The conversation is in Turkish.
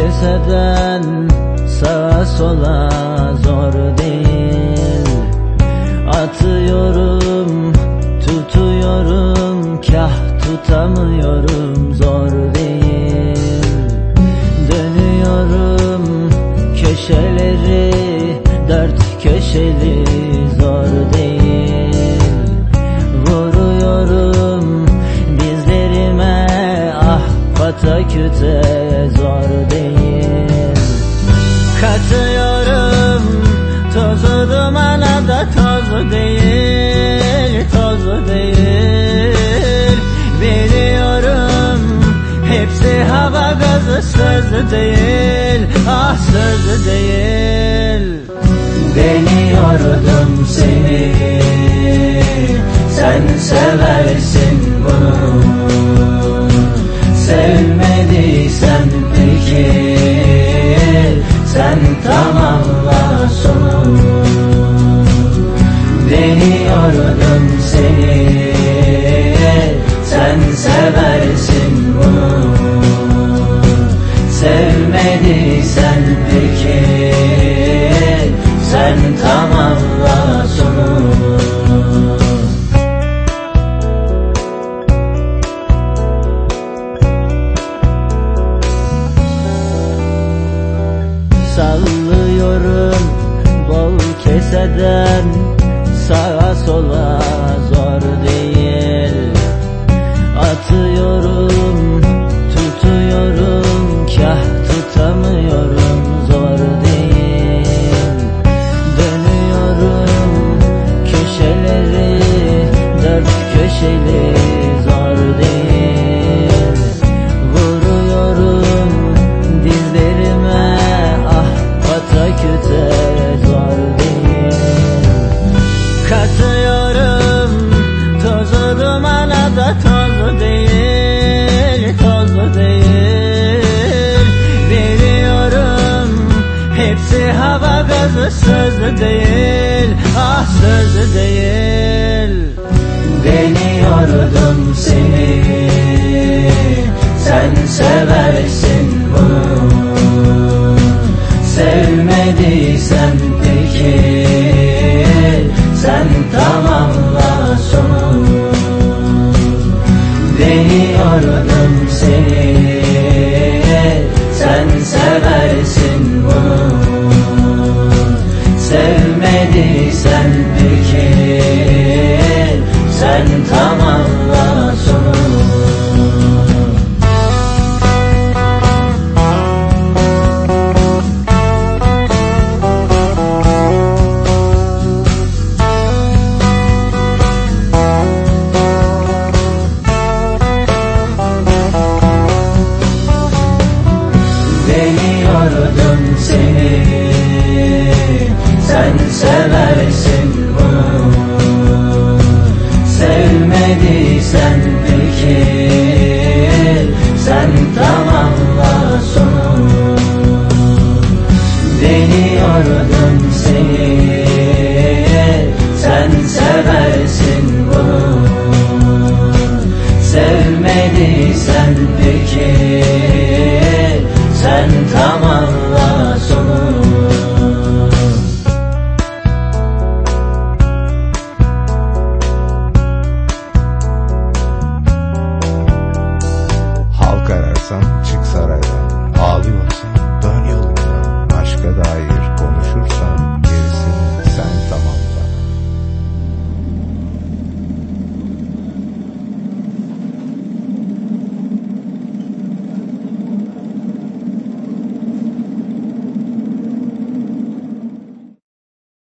keseden sağa sola zor değil. Atıyorum tutuyorum kah tutamıyorum zor değil. Dönüyorum köşeleri dört köşeli pataküte zor değil. Katıyorum tozu dumana da toz değil Toz değil. Biliyorum hepsi hava gazı söz değil Ah söz değil. Deniyordum seni Sen seversin Sallıyorum. Bol keseden Sağa sola zor değil. Atıyorum hava gazı söz değil Ah söz değil. Deniyordum seni Sen seversin and come on.